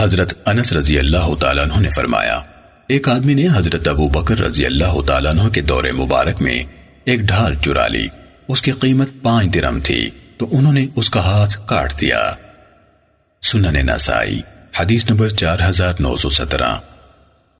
حضرت انس رضی اللہ تعالیٰ عنہ نے فرمایا، ایک آدمی نے حضرت ابو بکر رضی اللہ تعالیٰ عنہ کے دور مبارک میں ایک ڈھال چرا لی۔ اس کی قیمت پانچ درم تھی، تو انہوں نے اس کا ہاتھ کاٹ دیا۔ سنن نسائی، حدیث نمبر چار ہزار نو سو سترہ۔